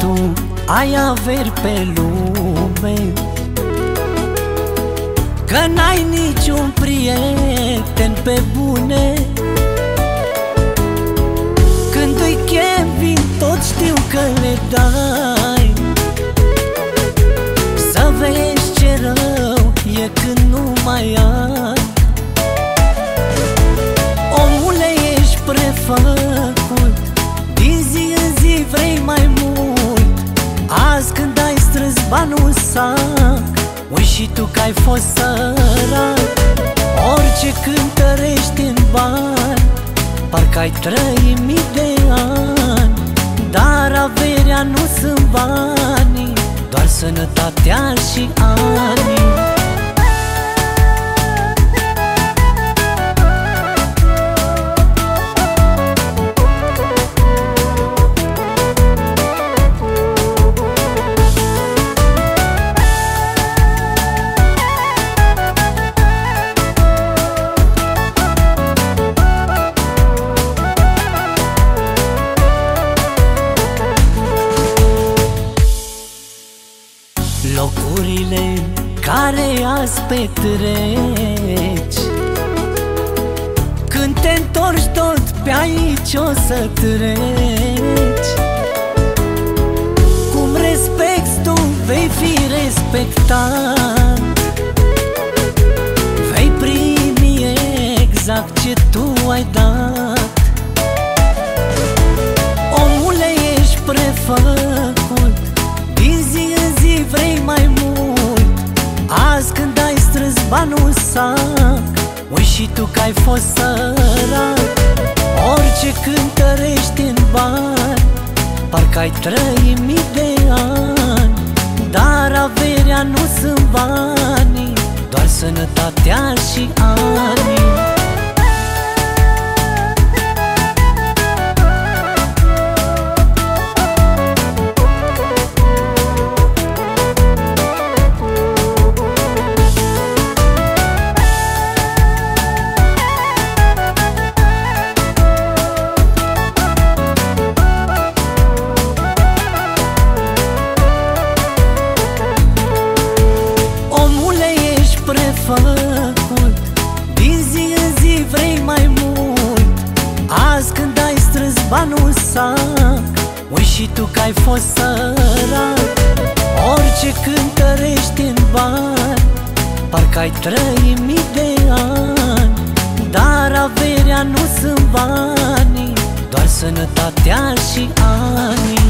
tu ai averi pe lume. Că n-ai niciun prieten pe bune. Când îi chem vin, tot știu că le dai. Să vezi ce rău e când nu mai ai. Omule, ești prefăcut banul sac Ui și tu că ai fost sărac. Orice cântărești în bani Parcă ai trăit mii de ani. Dar averea nu sunt banii Doar sănătatea și anii Locurile care azi petreci. Când te întorci tot pe aici o să treci. Cum respecti tu vei fi respectat. Vei primi exact ce tu ai dat. Omule, ești prefăcut banul sac Ui și tu că ai fost sărac. Orice cântărești în bani Parcă ai trăit mii de ani. Dar averea nu sunt banii Doar sănătatea și anii ești prefăcut Din zi în zi vrei mai mult. Azi când ai strâns banul sac Ui și tu că ai fost sărac. Orice cântărești în bani Parcă ai trăit mii de ani. Dar averea nu sunt banii Doar sănătatea și ani